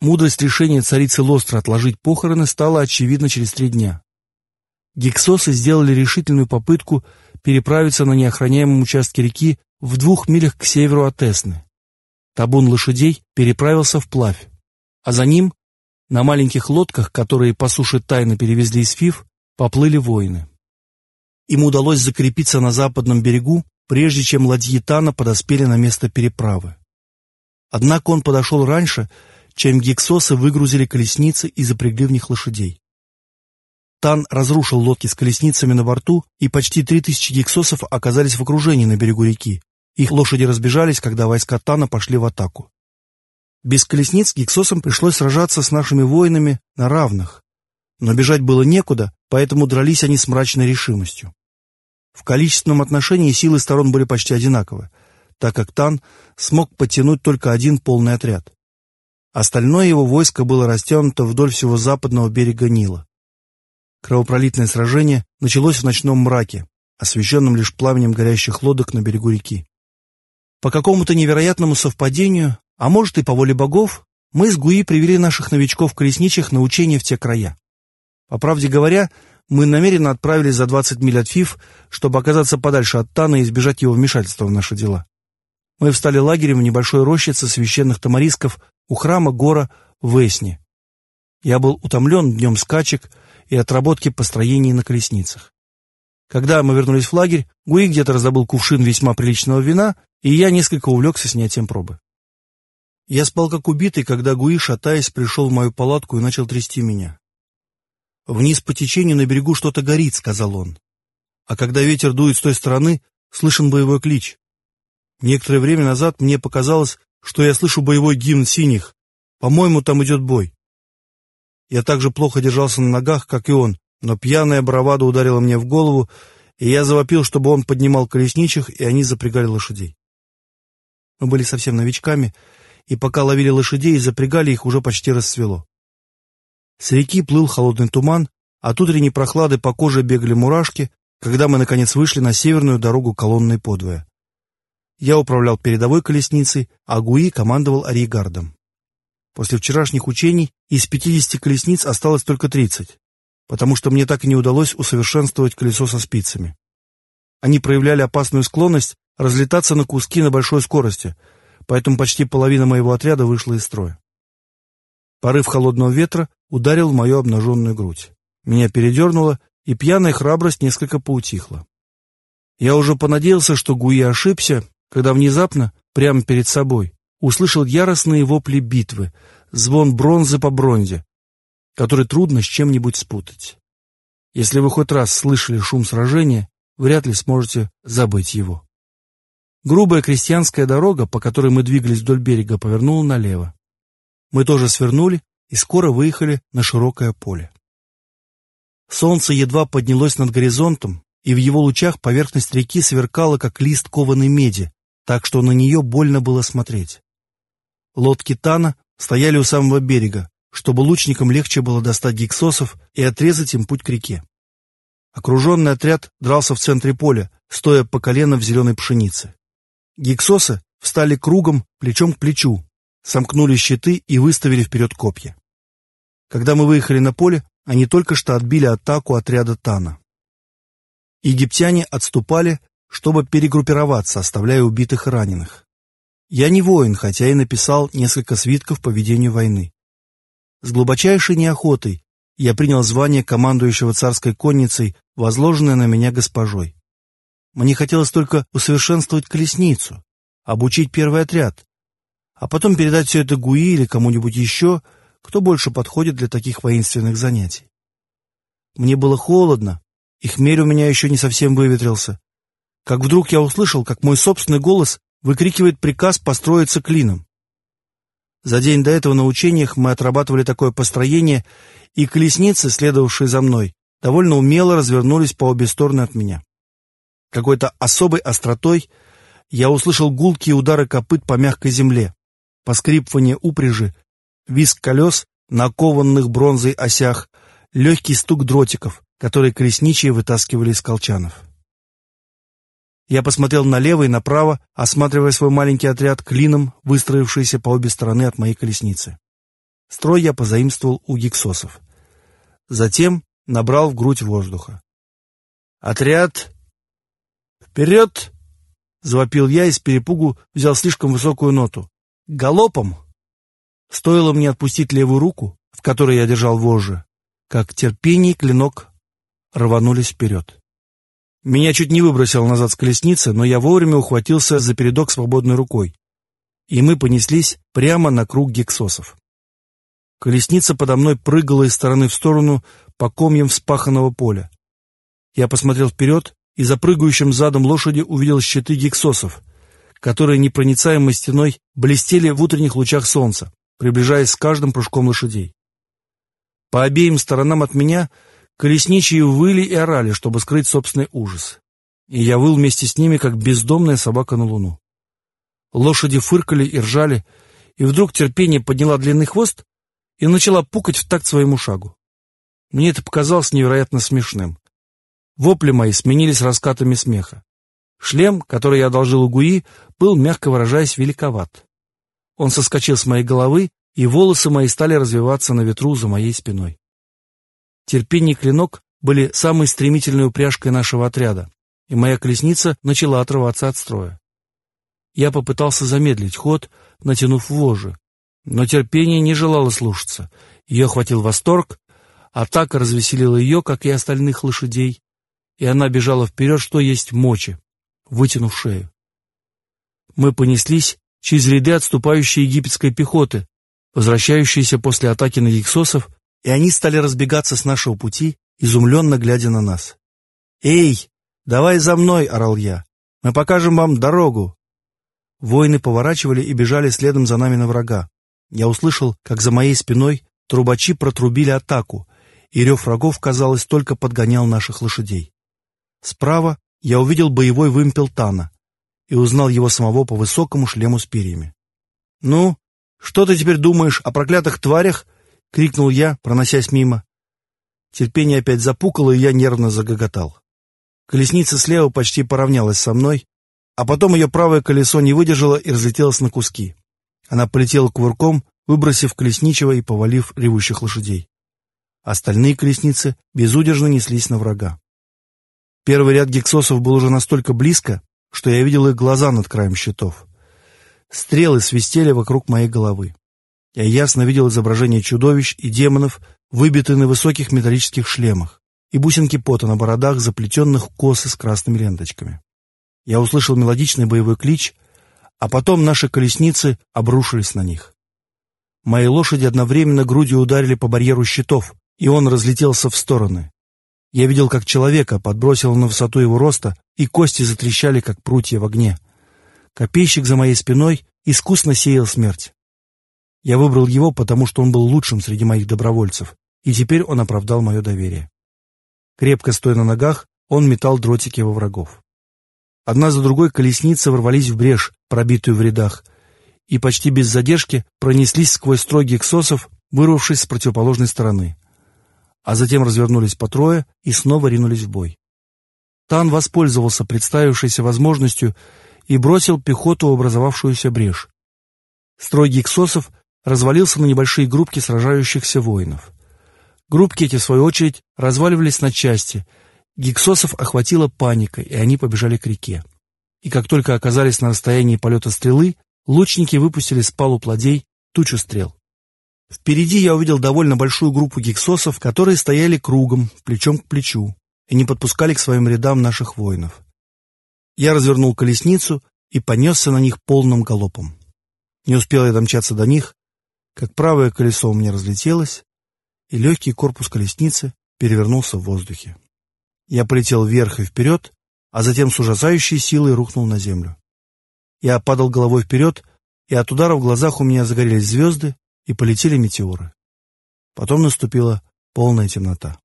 Мудрость решения царицы Лостра отложить похороны стала очевидна через три дня. Гексосы сделали решительную попытку переправиться на неохраняемом участке реки в двух милях к северу от Эсны. Табун лошадей переправился вплавь, а за ним, на маленьких лодках, которые по суше тайно перевезли из Фив, поплыли воины. Им удалось закрепиться на западном берегу, прежде чем ладьи Тана подоспели на место переправы. Однако он подошел раньше, чем гексосы выгрузили колесницы и запрягли в них лошадей. Тан разрушил лодки с колесницами на борту, и почти три тысячи гексосов оказались в окружении на берегу реки. Их лошади разбежались, когда войска Тана пошли в атаку. Без колесниц гексосам пришлось сражаться с нашими воинами на равных. Но бежать было некуда, поэтому дрались они с мрачной решимостью. В количественном отношении силы сторон были почти одинаковы, так как Тан смог подтянуть только один полный отряд. Остальное его войско было растянуто вдоль всего западного берега Нила. Кровопролитное сражение началось в ночном мраке, освещенном лишь пламенем горящих лодок на берегу реки. По какому-то невероятному совпадению, а может и по воле богов, мы с Гуи привели наших новичков-колесничих на учения в те края. По правде говоря, мы намеренно отправились за 20 миль от Фив, чтобы оказаться подальше от Тана и избежать его вмешательства в наши дела. Мы встали лагерем в небольшой рощице священных тамарисков у храма Гора в Эсне. Я был утомлен днем скачек и отработки построений на колесницах. Когда мы вернулись в лагерь, Гуи где-то раздобыл кувшин весьма приличного вина, и я несколько увлекся снятием пробы. Я спал как убитый, когда Гуи, шатаясь, пришел в мою палатку и начал трясти меня. «Вниз по течению на берегу что-то горит», — сказал он. А когда ветер дует с той стороны, слышен боевой клич. Некоторое время назад мне показалось, что я слышу боевой гимн синих. По-моему, там идет бой. Я так же плохо держался на ногах, как и он, но пьяная бравада ударила мне в голову, и я завопил, чтобы он поднимал колесничих, и они запрягали лошадей. Мы были совсем новичками, и пока ловили лошадей и запрягали их, уже почти рассвело. С реки плыл холодный туман, от утренней прохлады по коже бегали мурашки, когда мы, наконец, вышли на северную дорогу колонной подвое. Я управлял передовой колесницей, а Гуи командовал арьегардом. После вчерашних учений из 50 колесниц осталось только 30, потому что мне так и не удалось усовершенствовать колесо со спицами. Они проявляли опасную склонность разлетаться на куски на большой скорости, поэтому почти половина моего отряда вышла из строя. Порыв холодного ветра ударил в мою обнаженную грудь. Меня передернуло, и пьяная храбрость несколько поутихла. Я уже понадеялся, что Гуи ошибся, когда внезапно, прямо перед собой, услышал яростные вопли битвы, звон бронзы по бронзе, который трудно с чем-нибудь спутать. Если вы хоть раз слышали шум сражения, вряд ли сможете забыть его. Грубая крестьянская дорога, по которой мы двигались вдоль берега, повернула налево. Мы тоже свернули и скоро выехали на широкое поле. Солнце едва поднялось над горизонтом, и в его лучах поверхность реки сверкала, как лист кованой меди, так что на нее больно было смотреть. Лодки Тана стояли у самого берега, чтобы лучникам легче было достать гексосов и отрезать им путь к реке. Окруженный отряд дрался в центре поля, стоя по колено в зеленой пшенице. Гексосы встали кругом, плечом к плечу, сомкнули щиты и выставили вперед копья. Когда мы выехали на поле, они только что отбили атаку отряда Тана. Египтяне отступали, чтобы перегруппироваться, оставляя убитых и раненых. Я не воин, хотя и написал несколько свитков по ведению войны. С глубочайшей неохотой я принял звание командующего царской конницей, возложенное на меня госпожой. Мне хотелось только усовершенствовать колесницу, обучить первый отряд, а потом передать все это Гуи или кому-нибудь еще, кто больше подходит для таких воинственных занятий. Мне было холодно, и хмель у меня еще не совсем выветрился, как вдруг я услышал, как мой собственный голос выкрикивает приказ построиться клином. За день до этого на учениях мы отрабатывали такое построение, и колесницы, следовавшие за мной, довольно умело развернулись по обе стороны от меня. Какой-то особой остротой я услышал гулкие удары копыт по мягкой земле, поскрипывание упряжи, визг колес на кованных бронзой осях, легкий стук дротиков, которые колесничие вытаскивали из колчанов. Я посмотрел налево и направо, осматривая свой маленький отряд клином, выстроившийся по обе стороны от моей колесницы. Строй я позаимствовал у гиксосов. Затем набрал в грудь воздуха. «Отряд! Вперед!» — завопил я и с перепугу взял слишком высокую ноту. «Галопом!» Стоило мне отпустить левую руку, в которой я держал вожжи, как терпение и клинок рванулись вперед. Меня чуть не выбросило назад с колесницы, но я вовремя ухватился за передок свободной рукой, и мы понеслись прямо на круг гексосов. Колесница подо мной прыгала из стороны в сторону по комьям вспаханного поля. Я посмотрел вперед и за прыгающим задом лошади увидел щиты гексосов, которые непроницаемой стеной блестели в утренних лучах солнца, приближаясь с каждым прыжком лошадей. По обеим сторонам от меня колесничие выли и орали, чтобы скрыть собственный ужас. И я выл вместе с ними, как бездомная собака на луну. Лошади фыркали и ржали, и вдруг терпение подняла длинный хвост и начала пукать в такт своему шагу. Мне это показалось невероятно смешным. Вопли мои сменились раскатами смеха. Шлем, который я одолжил у Гуи, был, мягко выражаясь, великоват. Он соскочил с моей головы, и волосы мои стали развиваться на ветру за моей спиной. Терпение и клинок были самой стремительной упряжкой нашего отряда, и моя колесница начала отрываться от строя. Я попытался замедлить ход, натянув вожжи, но терпение не желало слушаться. Ее охватил восторг, атака развеселила ее, как и остальных лошадей, и она бежала вперед, что есть мочи, вытянув шею. Мы понеслись через ряды отступающей египетской пехоты, возвращающиеся после атаки на гексосов, и они стали разбегаться с нашего пути, изумленно глядя на нас. «Эй, давай за мной!» — орал я. «Мы покажем вам дорогу!» Воины поворачивали и бежали следом за нами на врага. Я услышал, как за моей спиной трубачи протрубили атаку, и рев врагов, казалось, только подгонял наших лошадей. Справа я увидел боевой вымпел Тана и узнал его самого по высокому шлему с перьями. «Ну, что ты теперь думаешь о проклятых тварях?» — крикнул я, проносясь мимо. Терпение опять запукало, и я нервно загоготал. Колесница слева почти поравнялась со мной, а потом ее правое колесо не выдержало и разлетелось на куски. Она полетела кувырком, выбросив колесничего и повалив ревущих лошадей. Остальные колесницы безудержно неслись на врага. Первый ряд гексосов был уже настолько близко, что я видел их глаза над краем щитов. Стрелы свистели вокруг моей головы. Я ясно видел изображения чудовищ и демонов, выбитые на высоких металлических шлемах, и бусинки пота на бородах, заплетенных косы с красными ленточками. Я услышал мелодичный боевой клич, а потом наши колесницы обрушились на них. Мои лошади одновременно грудью ударили по барьеру щитов, и он разлетелся в стороны. Я видел, как человека подбросило на высоту его роста, и кости затрещали, как прутья в огне. Копейщик за моей спиной искусно сеял смерть. Я выбрал его, потому что он был лучшим среди моих добровольцев, и теперь он оправдал мое доверие. Крепко стоя на ногах, он метал дротики во врагов. Одна за другой колесницы ворвались в брешь, пробитую в рядах, и почти без задержки пронеслись сквозь строй гексосов, вырвавшись с противоположной стороны. А затем развернулись по трое и снова ринулись в бой. Тан воспользовался представившейся возможностью и бросил пехоту в образовавшуюся брешь. Строй гексосов развалился на небольшие группки сражающихся воинов. Группки эти, в свою очередь, разваливались на части — Гиксосов охватила паника, и они побежали к реке. И как только оказались на расстоянии полета стрелы, лучники выпустили с палуб ладей тучу стрел. Впереди я увидел довольно большую группу гиксосов, которые стояли кругом, плечом к плечу, и не подпускали к своим рядам наших воинов. Я развернул колесницу и понесся на них полным галопом. Не успел я домчаться до них, как правое колесо у меня разлетелось, и легкий корпус колесницы перевернулся в воздухе. Я полетел вверх и вперед, а затем с ужасающей силой рухнул на землю. Я падал головой вперед, и от удара в глазах у меня загорелись звезды и полетели метеоры. Потом наступила полная темнота.